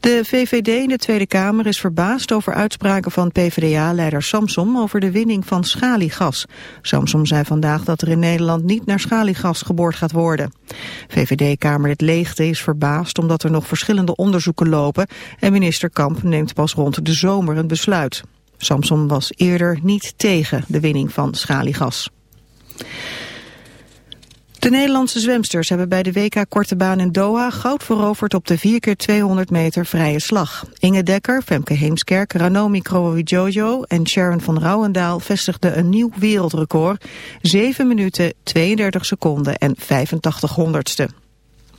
De VVD in de Tweede Kamer is verbaasd over uitspraken van PvdA-leider Samsom over de winning van schaliegas. Samsom zei vandaag dat er in Nederland niet naar schaliegas geboord gaat worden. VVD-Kamerlid Leegte is verbaasd omdat er nog verschillende onderzoeken lopen en minister Kamp neemt pas rond de zomer een besluit. Samsom was eerder niet tegen de winning van schaliegas. De Nederlandse zwemsters hebben bij de WK Korte Baan in Doha goud veroverd op de 4x200 meter vrije slag. Inge Dekker, Femke Heemskerk, Ranomi Kromowidjojo en Sharon van Rouwendaal vestigden een nieuw wereldrecord. 7 minuten, 32 seconden en 85 honderdste.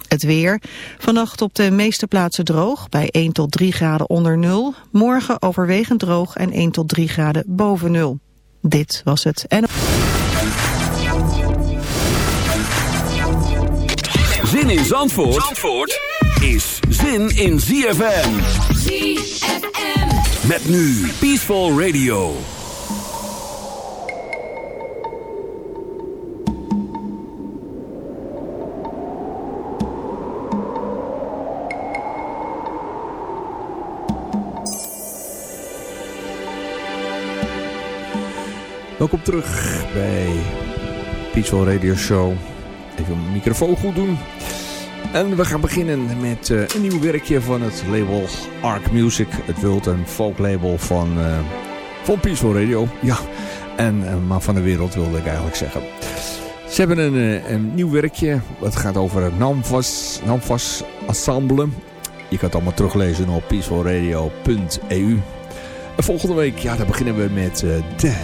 Het weer. Vannacht op de meeste plaatsen droog, bij 1 tot 3 graden onder nul. Morgen overwegend droog en 1 tot 3 graden boven nul. Dit was het en... Zin in Zandvoort, Zandvoort is zin in ZFM. ZFM. Met nu Peaceful Radio. Welkom terug bij Peaceful Radio Show. Even mijn microfoon goed doen. En we gaan beginnen met uh, een nieuw werkje van het label Arc Music. Het wild en folk label van, uh, van Peaceful Radio. Ja, en, uh, maar van de wereld wilde ik eigenlijk zeggen. Ze hebben een, een nieuw werkje. Het gaat over het Namvas, Namvas Ensemble. Je kan het allemaal teruglezen op peacefulradio.eu. En volgende week, ja, dan beginnen we met de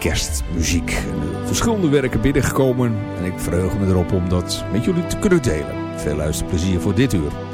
kerstmuziek. Verschillende werken binnengekomen en ik verheug me erop om dat met jullie te kunnen delen. Veel luisterplezier voor dit uur.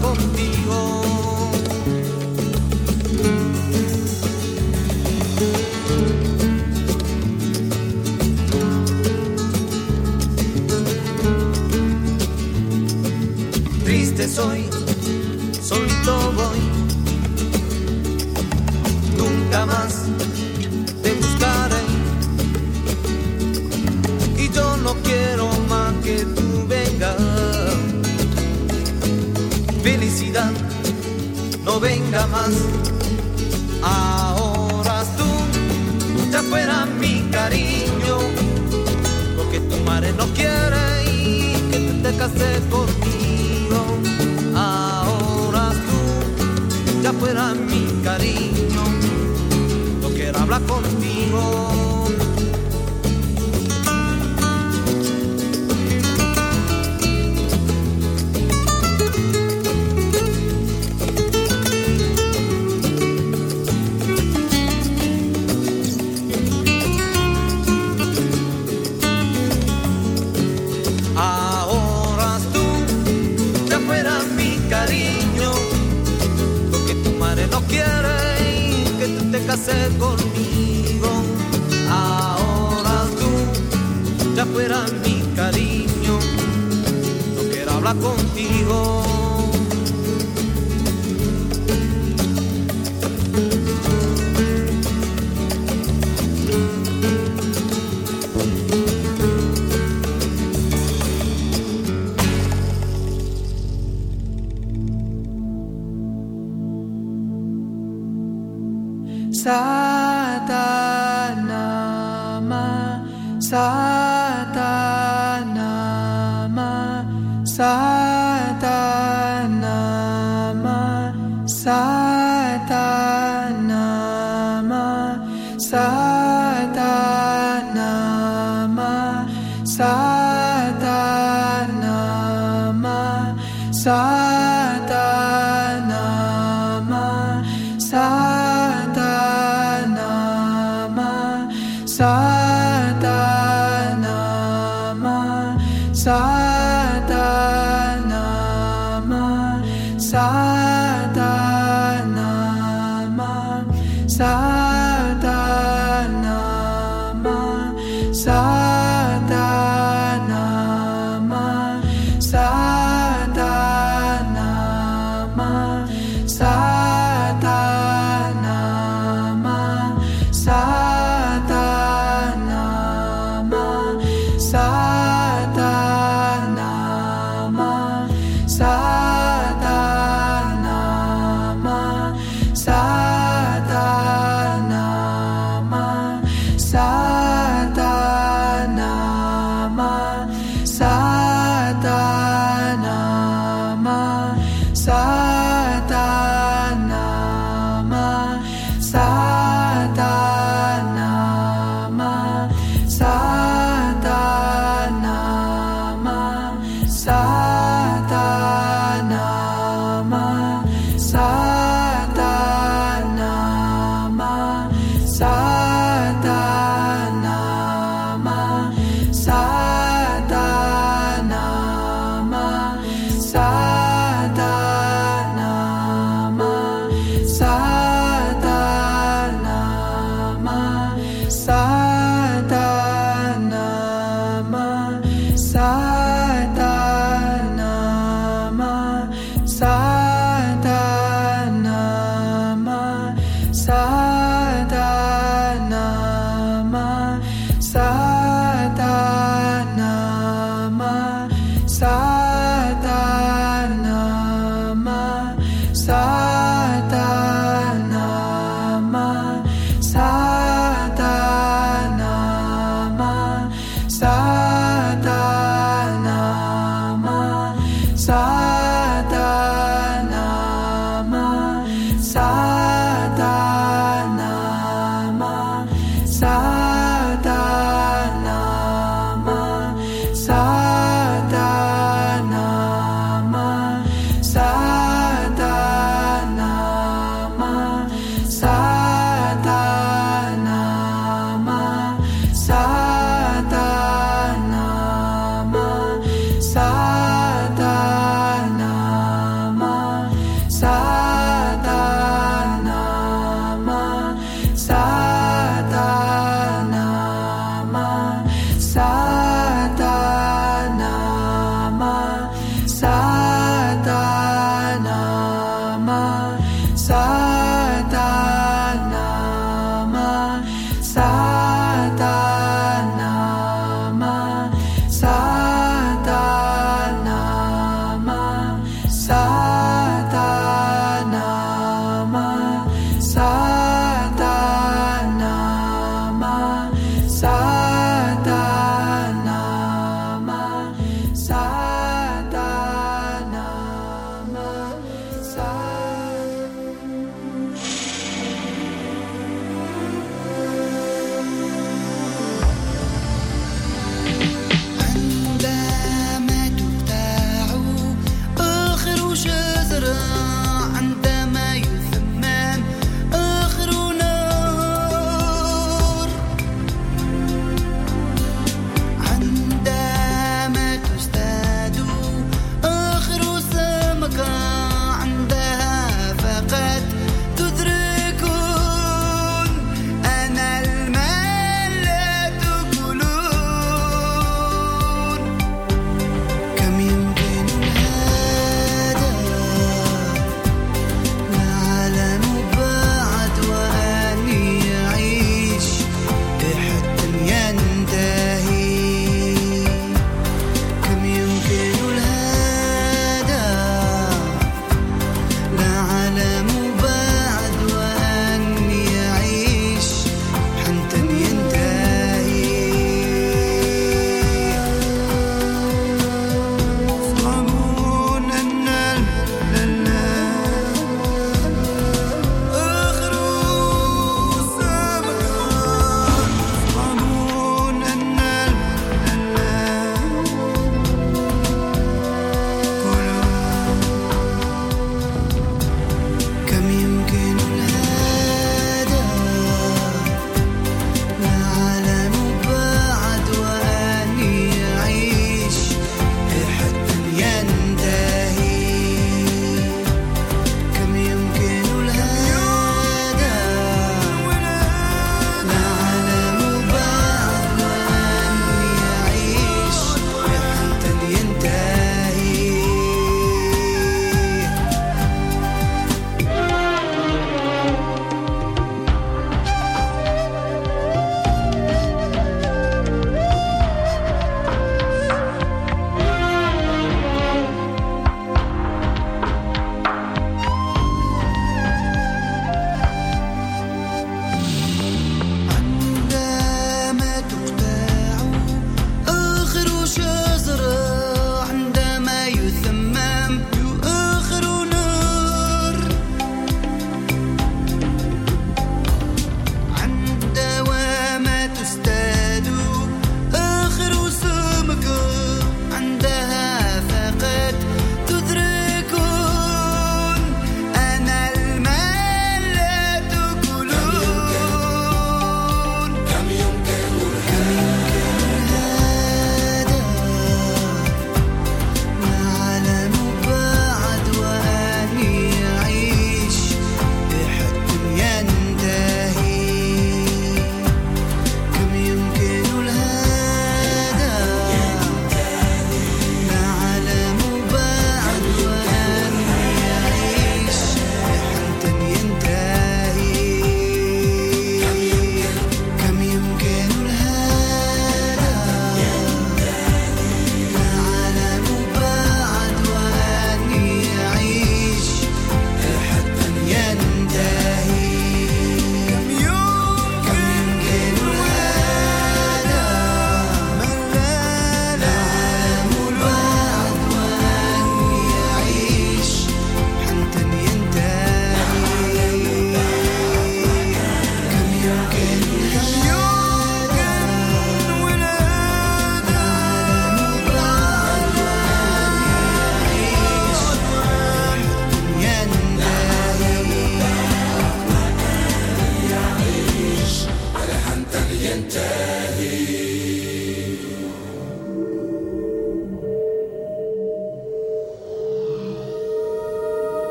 contigo. Triste soy, soy todo. No venga más. Ahora tú ya fuera mi cariño. Porque tu madre no quiere y que te cases conmigo fuera mi cariño, no quiero hablar contigo. Conmigo. Ahora tú ya fuera mi cariño, no quiero hablar contigo. Satana, Satana.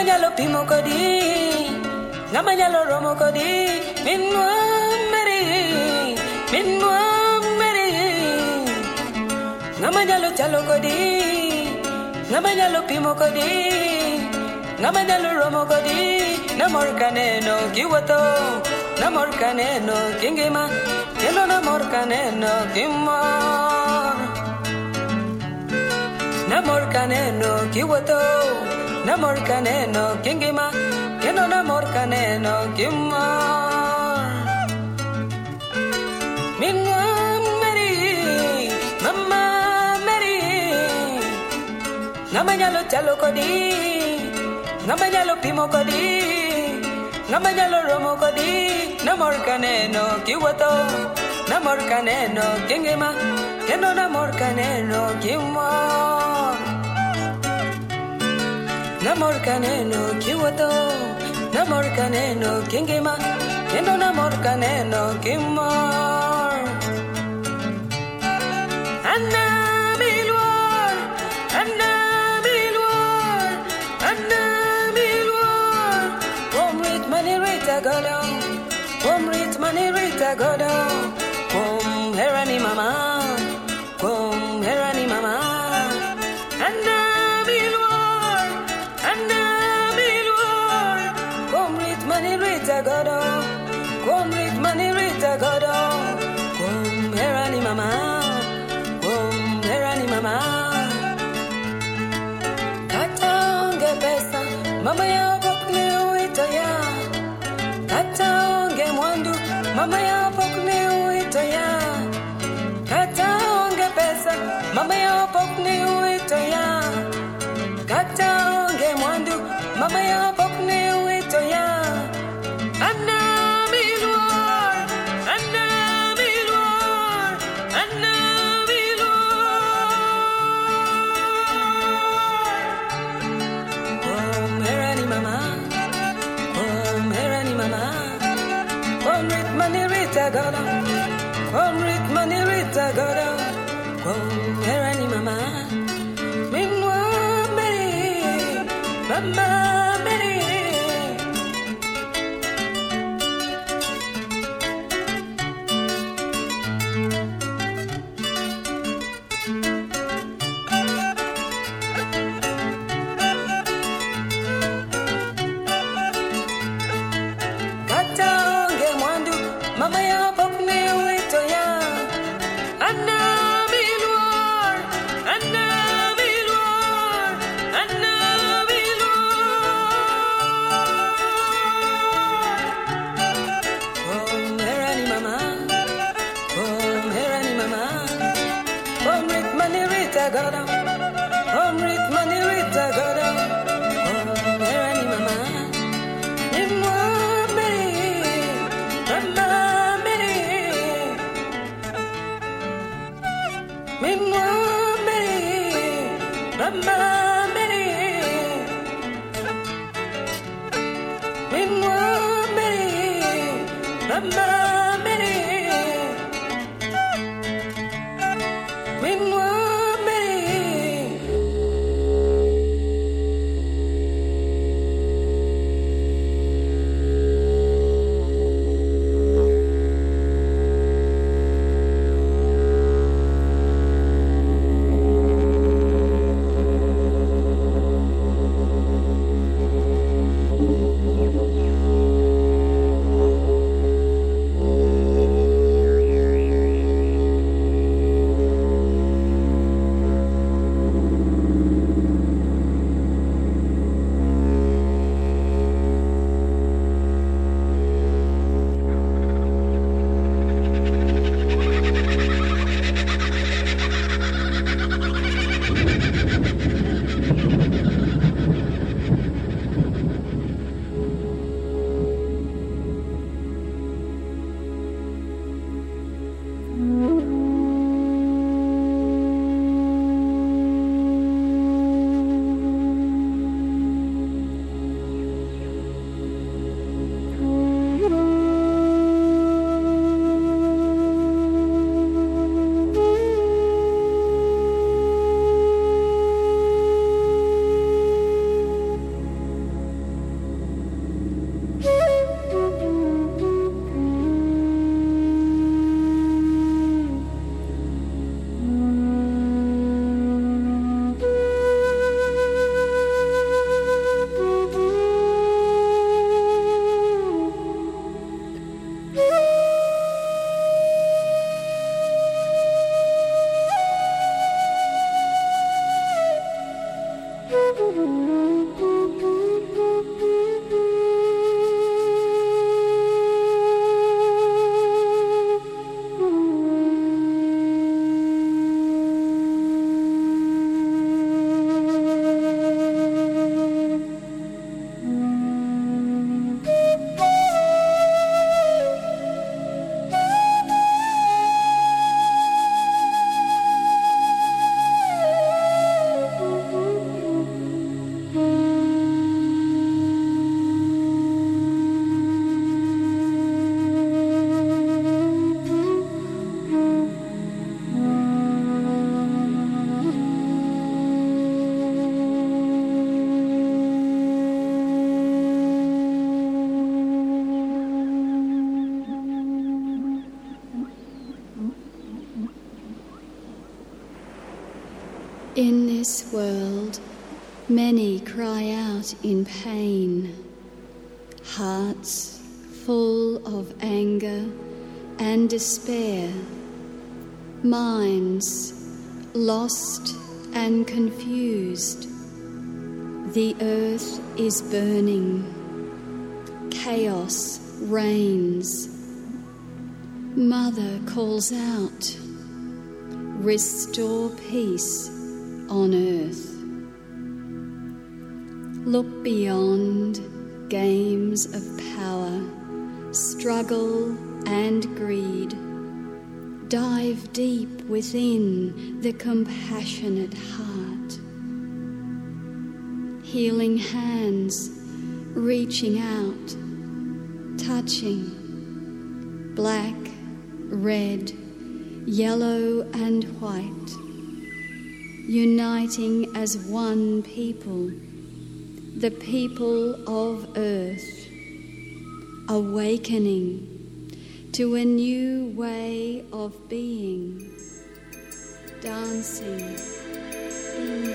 Namanyalo pimo kodi, namanyalo romo kodi, minwa meri, minwa meri. Namanyalo chalo kodi, namanyalo pimo kodi, namanyalo romo kodi, namorkaneno kiwato, namorkaneno kingima, chelo namorkaneno kimor. kaneno kiwato namor kaneno kingima kendo namor kaneno gimor minwa meri mama meri. Ng'ama nyalo chalo kodi ng'ama nyalo pimo kodi ng'ama nyalo romo kodi. Namor kaneno kiwuotho. Namor kaneno kingima kendo namor kaneno gimor namor kaneno kiwoto namor kaneno kingima kendo namor kaneno kimor. Anna da da world, many cry out in pain, hearts full of anger and despair, minds lost and confused. The earth is burning, chaos reigns. Mother calls out, Restore peace on earth. Look beyond games of power, struggle, and greed. Dive deep within the compassionate heart. Healing hands reaching out, touching black, red, yellow, and white, uniting as one people, the people of earth, awakening to a new way of being, dancing in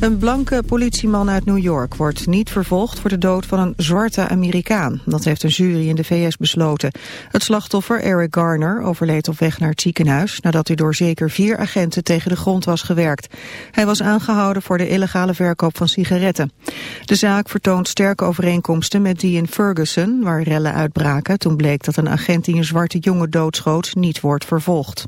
Een blanke politieman uit New York wordt niet vervolgd voor de dood van een zwarte Amerikaan. Dat heeft een jury in de VS besloten. Het slachtoffer, Eric Garner, overleed op weg naar het ziekenhuis... nadat hij door zeker vier agenten tegen de grond was gewerkt. Hij was aangehouden voor de illegale verkoop van sigaretten. De zaak vertoont sterke overeenkomsten met die in Ferguson... waar rellen uitbraken toen bleek dat een agent die een zwarte jongen doodschoot... niet wordt vervolgd.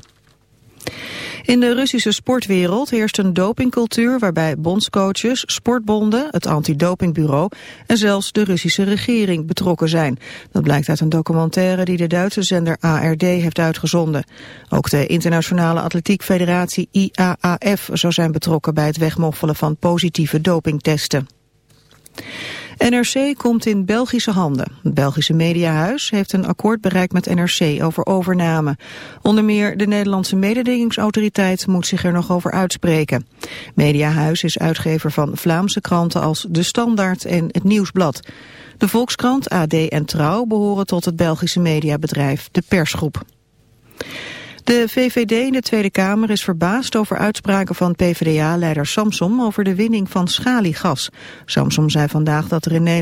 In de Russische sportwereld heerst een dopingcultuur waarbij bondscoaches, sportbonden, het antidopingbureau en zelfs de Russische regering betrokken zijn. Dat blijkt uit een documentaire die de Duitse zender ARD heeft uitgezonden. Ook de Internationale Atletiek Federatie IAAF zou zijn betrokken bij het wegmoffelen van positieve dopingtesten. NRC komt in Belgische handen. Het Belgische Mediahuis heeft een akkoord bereikt met NRC over overname. Onder meer de Nederlandse mededingingsautoriteit moet zich er nog over uitspreken. Mediahuis is uitgever van Vlaamse kranten als De Standaard en Het Nieuwsblad. De Volkskrant, AD en Trouw behoren tot het Belgische mediabedrijf De Persgroep. De VVD in de Tweede Kamer is verbaasd over uitspraken van PvdA-leider Samsom over de winning van schaliegas. Samsom zei vandaag dat er in Nederland